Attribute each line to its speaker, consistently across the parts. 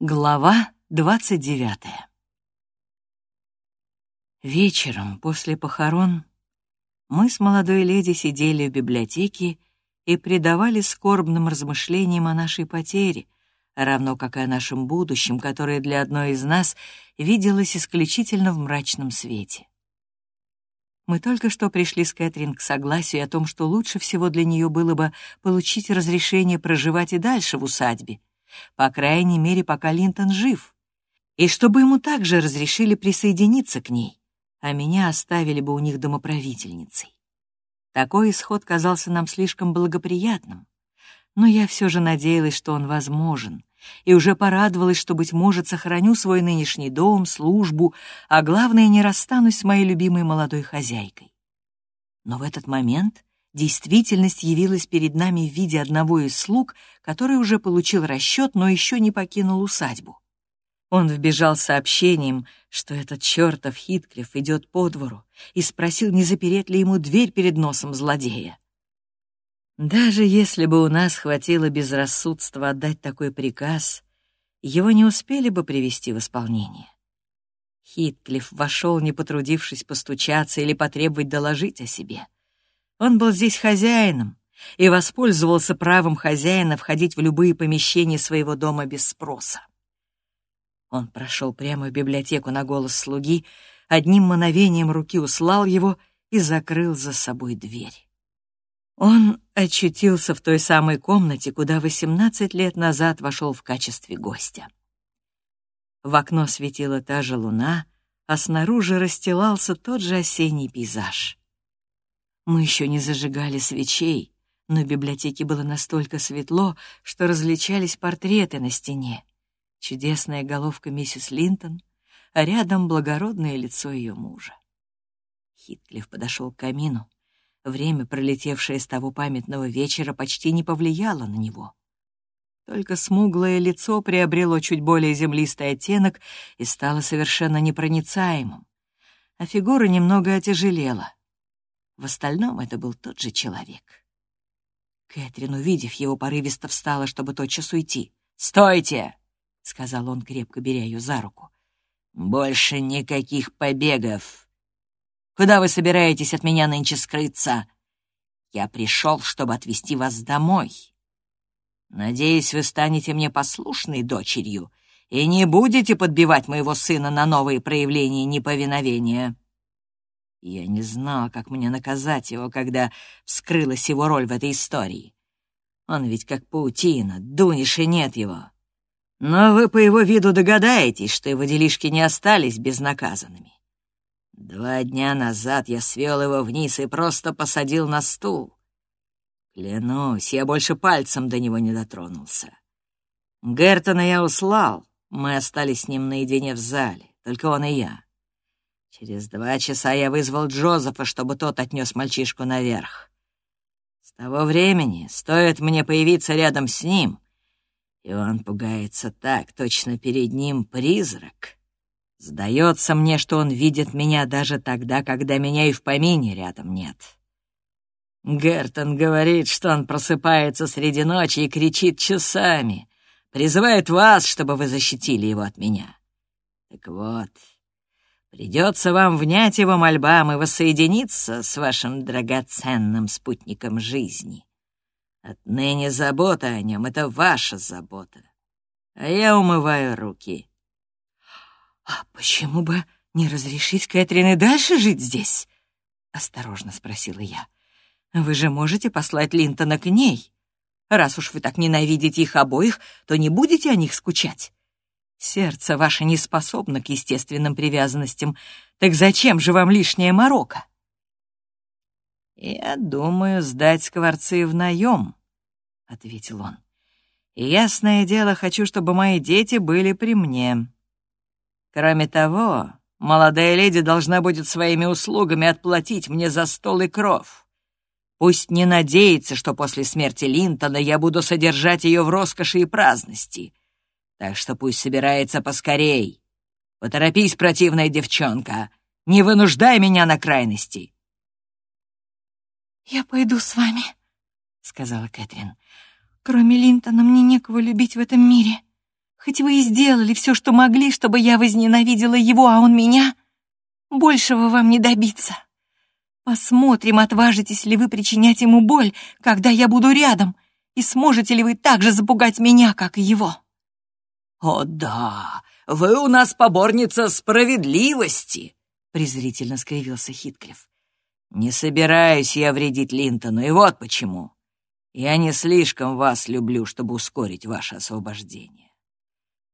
Speaker 1: Глава двадцать девятая Вечером после похорон мы с молодой леди сидели в библиотеке и предавали скорбным размышлениям о нашей потере, равно как и о нашем будущем, которое для одной из нас виделось исключительно в мрачном свете. Мы только что пришли с Кэтрин к согласию о том, что лучше всего для нее было бы получить разрешение проживать и дальше в усадьбе, по крайней мере, пока Линтон жив, и чтобы ему также разрешили присоединиться к ней, а меня оставили бы у них домоправительницей. Такой исход казался нам слишком благоприятным, но я все же надеялась, что он возможен, и уже порадовалась, что, быть может, сохраню свой нынешний дом, службу, а главное, не расстанусь с моей любимой молодой хозяйкой. Но в этот момент Действительность явилась перед нами в виде одного из слуг, который уже получил расчет, но еще не покинул усадьбу. Он вбежал с сообщением, что этот чертов Хитклифф идет по двору, и спросил, не запереть ли ему дверь перед носом злодея. Даже если бы у нас хватило безрассудства отдать такой приказ, его не успели бы привести в исполнение. Хитклифф вошел, не потрудившись постучаться или потребовать доложить о себе. Он был здесь хозяином и воспользовался правом хозяина входить в любые помещения своего дома без спроса. Он прошел прямо в библиотеку на голос слуги, одним мановением руки услал его и закрыл за собой дверь. Он очутился в той самой комнате, куда 18 лет назад вошел в качестве гостя. В окно светила та же луна, а снаружи расстилался тот же осенний пейзаж. Мы еще не зажигали свечей, но в библиотеке было настолько светло, что различались портреты на стене. Чудесная головка миссис Линтон, а рядом благородное лицо ее мужа. Хитклифф подошел к камину. Время, пролетевшее с того памятного вечера, почти не повлияло на него. Только смуглое лицо приобрело чуть более землистый оттенок и стало совершенно непроницаемым, а фигура немного отяжелела. В остальном это был тот же человек. Кэтрин, увидев его, порывисто встала, чтобы тотчас уйти. «Стойте!» — сказал он, крепко беря ее за руку. «Больше никаких побегов. Куда вы собираетесь от меня нынче скрыться? Я пришел, чтобы отвезти вас домой. Надеюсь, вы станете мне послушной дочерью и не будете подбивать моего сына на новые проявления неповиновения». Я не знал, как мне наказать его, когда вскрылась его роль в этой истории. Он ведь как паутина, дунешь и нет его. Но вы по его виду догадаетесь, что его делишки не остались безнаказанными. Два дня назад я свел его вниз и просто посадил на стул. Клянусь, я больше пальцем до него не дотронулся. Гертона я услал, мы остались с ним наедине в зале, только он и я. Через два часа я вызвал Джозефа, чтобы тот отнес мальчишку наверх. С того времени стоит мне появиться рядом с ним, и он пугается так, точно перед ним призрак. Сдается мне, что он видит меня даже тогда, когда меня и в помине рядом нет. Гертон говорит, что он просыпается среди ночи и кричит часами, призывает вас, чтобы вы защитили его от меня. Так вот, Придется вам внять его мольбам и воссоединиться с вашим драгоценным спутником жизни. Отныне забота о нем — это ваша забота. А я умываю руки. «А почему бы не разрешить Кэтрин и дальше жить здесь?» — осторожно спросила я. «Вы же можете послать Линтона к ней. Раз уж вы так ненавидите их обоих, то не будете о них скучать. Сердце ваше не способно к естественным привязанностям. Так зачем же вам лишняя морока? «Я думаю сдать скворцы в наем», — ответил он. «И ясное дело, хочу, чтобы мои дети были при мне. Кроме того, молодая леди должна будет своими услугами отплатить мне за стол и кров. Пусть не надеется, что после смерти Линтона я буду содержать ее в роскоши и праздности». Так что пусть собирается поскорей. Поторопись, противная девчонка. Не вынуждай меня на крайности.
Speaker 2: «Я пойду с вами», — сказала Кэтрин. «Кроме Линтона мне некого любить в этом мире.
Speaker 1: Хоть вы и сделали все, что могли, чтобы я возненавидела его, а он меня, большего вам не добиться. Посмотрим, отважитесь ли вы причинять ему боль, когда я буду рядом, и сможете ли вы так же запугать меня, как и его.
Speaker 2: «О да, вы у нас поборница справедливости!» — презрительно скривился Хитклифф. «Не собираюсь я вредить Линтону, и вот почему. Я не слишком вас люблю, чтобы ускорить ваше освобождение.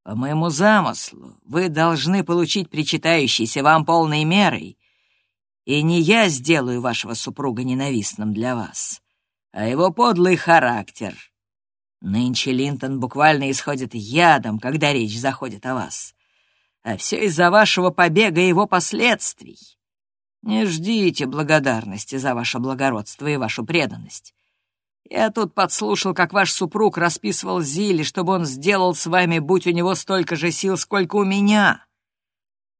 Speaker 2: По моему замыслу, вы должны получить причитающийся вам полной мерой, и не я сделаю вашего супруга ненавистным для вас, а его подлый характер — Нынче Линтон буквально исходит ядом, когда речь заходит о вас. А все из-за вашего побега и его последствий. Не ждите благодарности за ваше благородство и вашу преданность. Я тут подслушал, как ваш супруг расписывал Зиле, чтобы он сделал с вами, будь у него столько же сил, сколько у меня.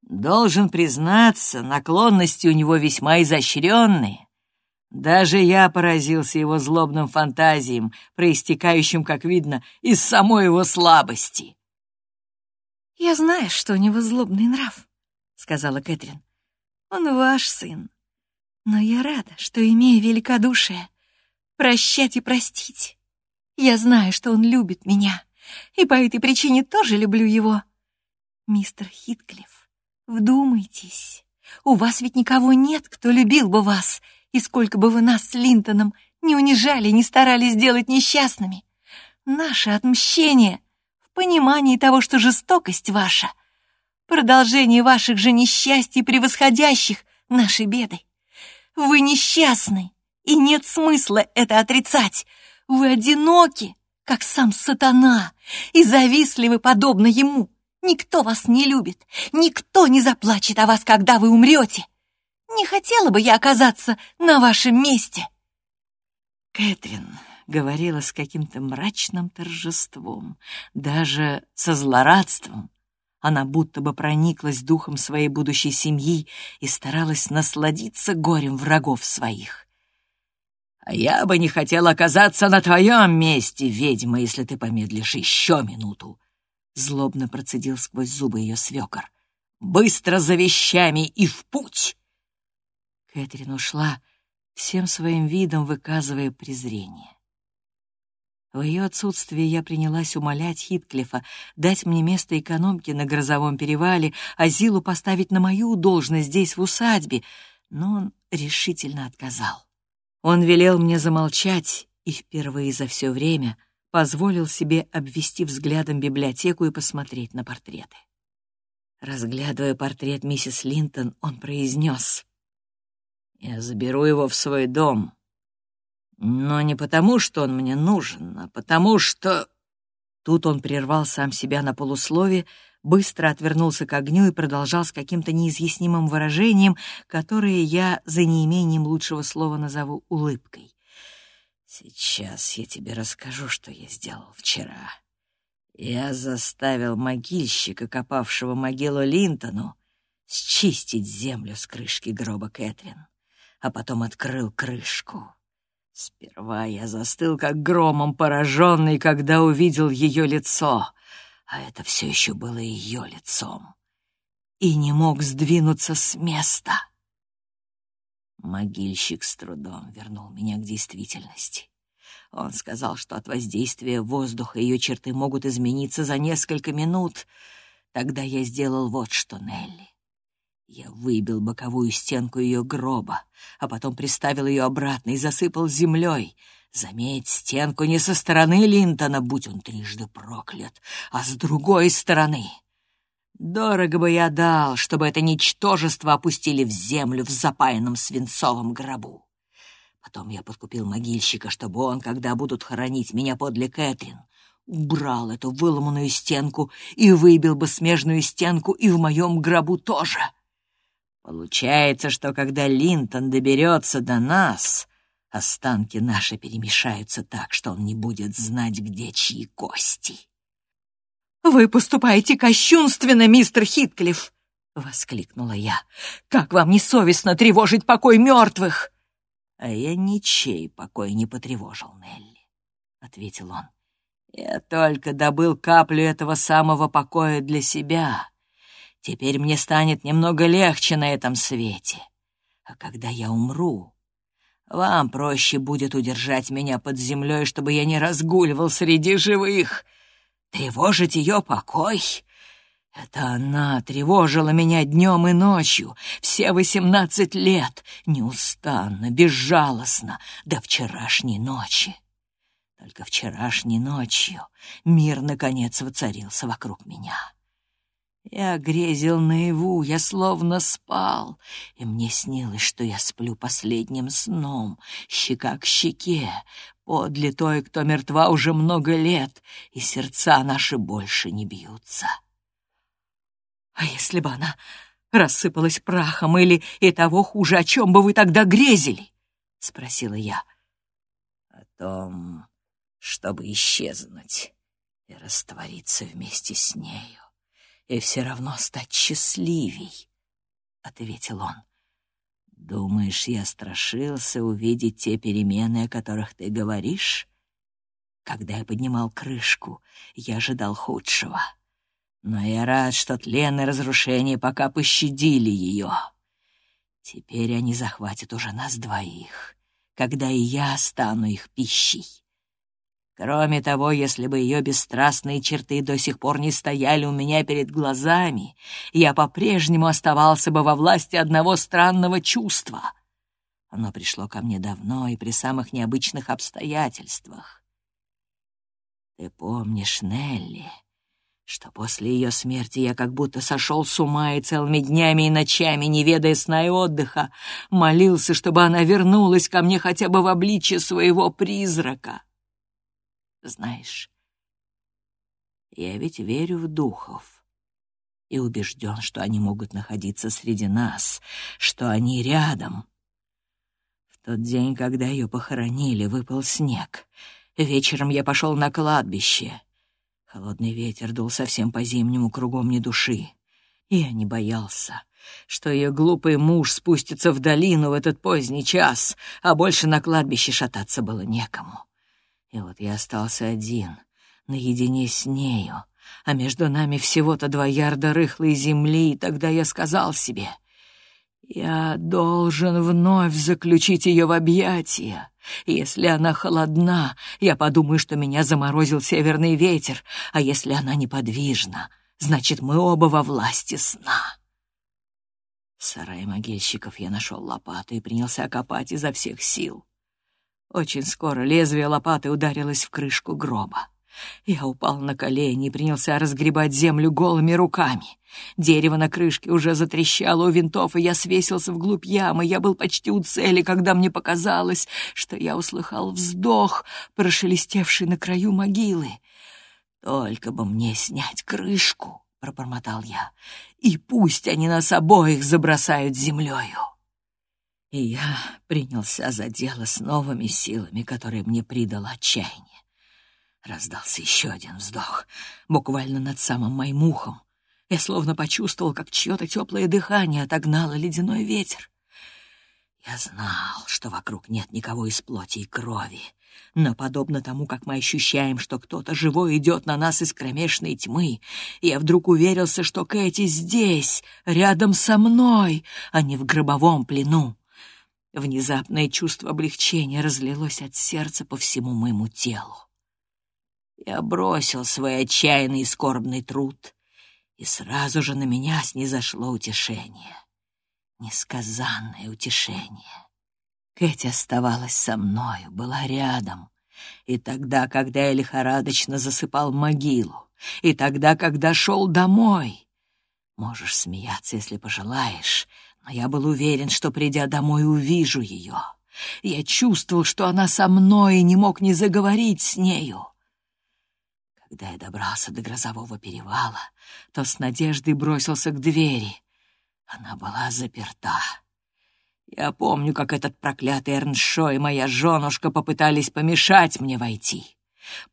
Speaker 2: Должен признаться, наклонности у него весьма изощренные. Даже я поразился его злобным фантазиям, проистекающим, как видно, из самой его слабости.
Speaker 1: «Я знаю, что у него злобный нрав», — сказала Кэтрин. «Он ваш сын. Но я рада, что имею великодушие прощать и простить. Я знаю, что он любит меня, и по этой причине тоже люблю его. Мистер Хитклифф, вдумайтесь, у вас ведь никого нет, кто любил бы вас, и сколько бы вы нас с Линтоном не унижали, не старались сделать несчастными, наше отмщение в понимании того, что жестокость ваша — продолжение ваших же несчастий, превосходящих наши беды. Вы несчастны, и нет смысла это отрицать. Вы одиноки, как сам сатана, и завистливы подобно ему. Никто вас не любит, никто не заплачет о вас, когда вы умрете. Не хотела бы я оказаться на вашем месте!»
Speaker 2: Кэтрин говорила с каким-то мрачным торжеством, даже со злорадством. Она будто бы прониклась духом своей будущей семьи и старалась насладиться горем врагов своих. «А я бы не хотел оказаться на твоем месте, ведьма, если ты помедлишь еще минуту!» Злобно процедил сквозь зубы ее свекор. «Быстро за вещами и в путь!» Кэтрин ушла, всем своим видом выказывая презрение. В ее отсутствие я принялась умолять Хитклифа дать мне место экономки на грозовом перевале, а Зилу поставить на мою должность здесь, в усадьбе, но он решительно отказал. Он велел мне замолчать и впервые за все время позволил себе обвести взглядом библиотеку и посмотреть на портреты. Разглядывая портрет миссис Линтон, он произнес я заберу его в свой дом. Но не потому, что он мне нужен, а потому что...» Тут он прервал сам себя на полуслове, быстро отвернулся к огню и продолжал с каким-то неизъяснимым выражением, которое я за неимением лучшего слова назову улыбкой. «Сейчас я тебе расскажу, что я сделал вчера. Я заставил могильщика, копавшего могилу Линтону, счистить землю с крышки гроба Кэтрин а потом открыл крышку. Сперва я застыл, как громом пораженный, когда увидел ее лицо, а это все еще было ее лицом, и не мог сдвинуться с места. Могильщик с трудом вернул меня к действительности. Он сказал, что от воздействия воздуха ее черты могут измениться за несколько минут. Тогда я сделал вот что, Нелли. Я выбил боковую стенку ее гроба, а потом приставил ее обратно и засыпал землей. Заметь, стенку не со стороны Линтона, будь он трижды проклят, а с другой стороны. Дорого бы я дал, чтобы это ничтожество опустили в землю в запаянном свинцовом гробу. Потом я подкупил могильщика, чтобы он, когда будут хоронить меня подле Кэтрин, убрал эту выломанную стенку и выбил бы смежную стенку и в моем гробу тоже. Получается, что когда Линтон доберется до нас, останки наши перемешаются так, что он не будет знать, где чьи кости.
Speaker 1: «Вы поступаете кощунственно, мистер Хитклифф!» — воскликнула я. «Как вам не совестно тревожить покой мертвых?»
Speaker 2: «А я ничей покой не потревожил, Нелли», — ответил он. Я только добыл каплю этого самого покоя для себя. Теперь мне станет немного легче на этом свете. А когда я умру, вам проще будет удержать меня под землей, чтобы я не разгуливал среди живых. Тревожить ее покой — это она тревожила меня днем и ночью, все восемнадцать лет, неустанно, безжалостно, до вчерашней ночи. Только вчерашней ночью мир, наконец, воцарился вокруг меня. Я грезил наяву, я словно спал, и мне снилось, что я сплю последним сном, щека к щеке, подле той, кто мертва уже много лет, и сердца наши больше не бьются. А если бы она рассыпалась прахом или, и того хуже, о чем бы вы тогда грезили? — спросила я. — О том, чтобы исчезнуть и раствориться вместе с нею, и все равно стать счастливей, — ответил он. Думаешь, я страшился увидеть те перемены, о которых ты говоришь? Когда я поднимал крышку, я ожидал худшего. Но я рад, что тлен и разрушение пока пощадили ее. Теперь они захватят уже нас двоих, когда и я стану их пищей. Кроме того, если бы ее бесстрастные черты до сих пор не стояли у меня перед глазами, я по-прежнему оставался бы во власти одного странного чувства. Оно пришло ко мне давно и при самых необычных обстоятельствах. Ты помнишь, Нелли, что после ее смерти я как будто сошел с ума и целыми днями и ночами, не ведая сна и отдыха, молился, чтобы она вернулась ко мне хотя бы в обличье своего призрака. Знаешь, я ведь верю в духов и убежден, что они могут находиться среди нас, что они рядом. В тот день, когда ее похоронили, выпал снег. Вечером я пошел на кладбище. Холодный ветер дул совсем по-зимнему, кругом ни души. Я не боялся, что ее глупый муж спустится в долину в этот поздний час, а больше на кладбище шататься было некому. И вот я остался один, наедине с нею, а между нами всего-то два ярда рыхлой земли, и тогда я сказал себе, я должен вновь заключить ее в объятия. Если она холодна, я подумаю, что меня заморозил северный ветер, а если она неподвижна, значит, мы оба во власти сна. В сарае могильщиков я нашел лопату и принялся копать изо всех сил. Очень скоро лезвие лопаты ударилось в крышку гроба. Я упал на колени и принялся разгребать землю голыми руками. Дерево на крышке уже затрещало у винтов, и я свесился вглубь ямы. Я был почти у цели, когда мне показалось, что я услыхал вздох, прошелестевший на краю могилы. «Только бы мне снять крышку», — пробормотал я, — «и пусть они нас обоих забросают землею». И я принялся за дело с новыми силами, которые мне придало отчаяние. Раздался еще один вздох, буквально над самым моим ухом. Я словно почувствовал, как чье-то теплое дыхание отогнало ледяной ветер. Я знал, что вокруг нет никого из плоти и крови, но подобно тому, как мы ощущаем, что кто-то живой идет на нас из кромешной тьмы, я вдруг уверился, что Кэти здесь, рядом со мной, а не в гробовом плену. Внезапное чувство облегчения разлилось от сердца по всему моему телу. Я бросил свой отчаянный и скорбный труд, и сразу же на меня снизошло утешение. Несказанное утешение. Кэти оставалась со мною, была рядом. И тогда, когда я лихорадочно засыпал могилу, и тогда, когда шел домой. Можешь смеяться, если пожелаешь, но я был уверен, что, придя домой, увижу ее. Я чувствовал, что она со мной, и не мог не заговорить с нею. Когда я добрался до грозового перевала, то с надеждой бросился к двери. Она была заперта. Я помню, как этот проклятый Эрншо и моя женушка попытались помешать мне войти.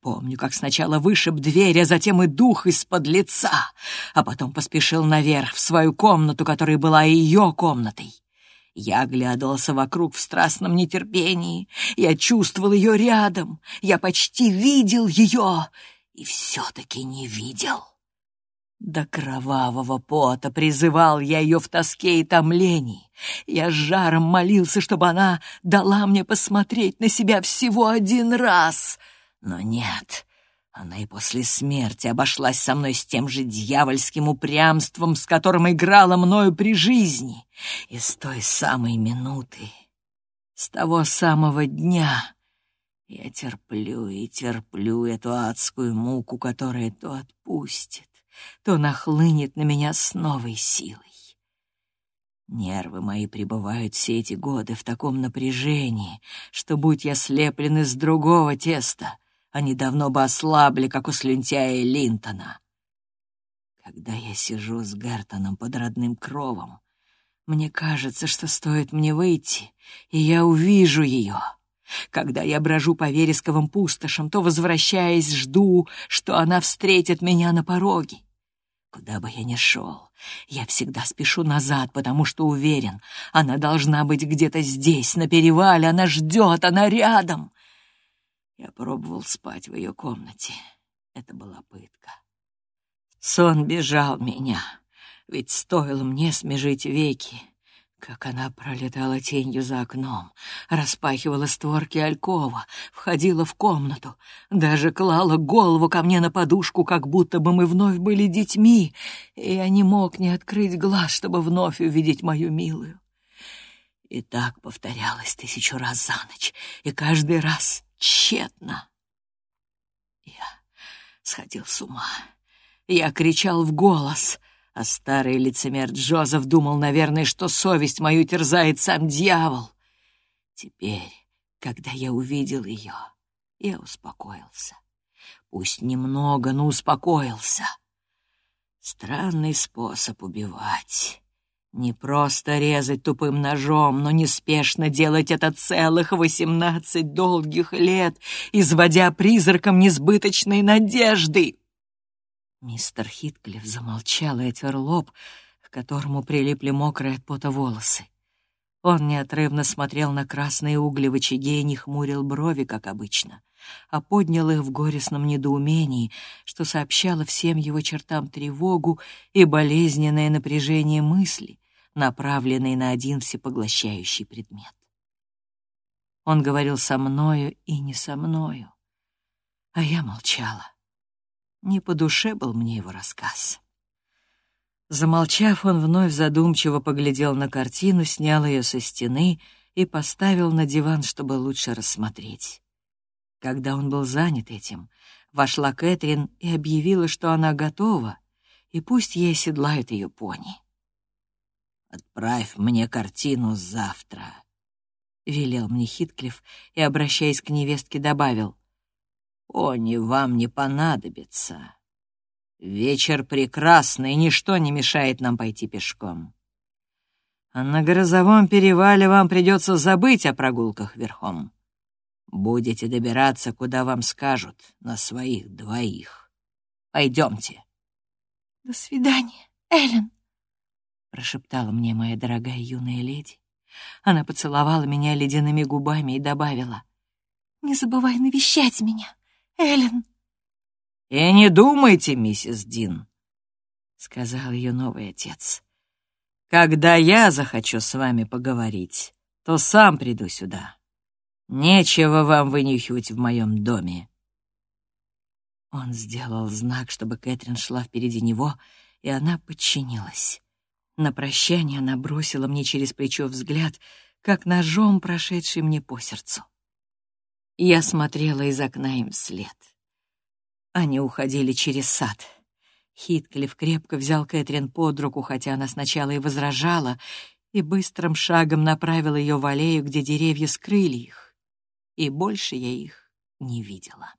Speaker 2: Помню, как сначала вышиб дверь, а затем и дух из-под лица, а потом поспешил наверх, в свою комнату, которая была ее комнатой. Я оглядывался вокруг в страстном нетерпении. Я чувствовал ее рядом. Я почти видел ее и все-таки не видел. До кровавого пота призывал я ее в тоске и томлении. Я с жаром молился, чтобы она дала мне посмотреть на себя всего один раз. Но нет, она и после смерти обошлась со мной с тем же дьявольским упрямством, с которым играла мною при жизни. И с той самой минуты, с того самого дня я терплю и терплю эту адскую муку, которая то отпустит, то нахлынет на меня с новой силой. Нервы мои пребывают все эти годы в таком напряжении, что, будь я слеплен из другого теста, они давно бы ослабли, как у слюнтяя Линтона. Когда я сижу с Гертоном под родным кровом, мне кажется, что стоит мне выйти, и я увижу ее. Когда я брожу по вересковым пустошам, то, возвращаясь, жду, что она встретит меня на пороге. Куда бы я ни шел, я всегда спешу назад, потому что уверен, она должна быть где-то здесь, на перевале, она ждет, она рядом. Я пробовал спать в ее комнате. Это была пытка. Сон бежал меня, ведь стоило мне смежить веки, как она пролетала тенью за окном, распахивала створки алькова, входила в комнату, даже клала голову ко мне на подушку, как будто бы мы вновь были детьми, и я не мог не открыть глаз, чтобы вновь увидеть мою милую. И так повторялось тысячу раз за ночь, и каждый раз тщетно. Я сходил с ума. Я кричал в голос — а старый лицемер Джозеф думал, наверное, что совесть мою терзает сам дьявол. Теперь, когда я увидел ее, я успокоился. Пусть немного, но успокоился. Странный способ убивать. Не просто резать тупым ножом, но неспешно делать это целых восемнадцать долгих лет, изводя призраком несбыточной надежды. Мистер Хитклифф замолчал и отер лоб, к которому прилипли мокрые от пота волосы. Он неотрывно смотрел на красные угли в очаге и не хмурил брови, как обычно, а поднял их в горестном недоумении, что сообщало всем его чертам тревогу и болезненное напряжение мысли, направленные на один всепоглощающий предмет. Он говорил со мною и не со мною, а я молчала. Не по душе был мне его рассказ. Замолчав, он вновь задумчиво поглядел на картину, снял ее со стены и поставил на диван, чтобы лучше рассмотреть. Когда он был занят этим, вошла Кэтрин и объявила, что она готова, и пусть ей седлают ее пони. «Отправь мне картину завтра», — велел мне Хитклифф и, обращаясь к невестке, добавил. Они вам не понадобится. Вечер прекрасный, ничто не мешает нам пойти пешком. А на грозовом перевале вам придется забыть о прогулках верхом. Будете добираться, куда вам скажут, на своих двоих. Пойдемте.
Speaker 3: — До свидания, Эллен, —
Speaker 2: прошептала мне моя дорогая юная леди. Она поцеловала меня ледяными губами и добавила.
Speaker 3: — Не забывай навещать меня. Эллен!»
Speaker 2: «И не думайте, миссис Дин», — сказал ее новый отец. «Когда я захочу с вами поговорить, то сам приду сюда. Нечего вам вынюхивать в моем доме». Он сделал знак, чтобы Кэтрин шла впереди него, и она подчинилась. На прощание она бросила мне через плечо взгляд, как ножом прошедший мне по сердцу. Я смотрела из окна им вслед. Они уходили через сад. Хитклифф крепко взял Кэтрин под руку, хотя она сначала и возражала, и быстрым шагом направил ее в аллею, где деревья скрыли их. И больше я их не видела.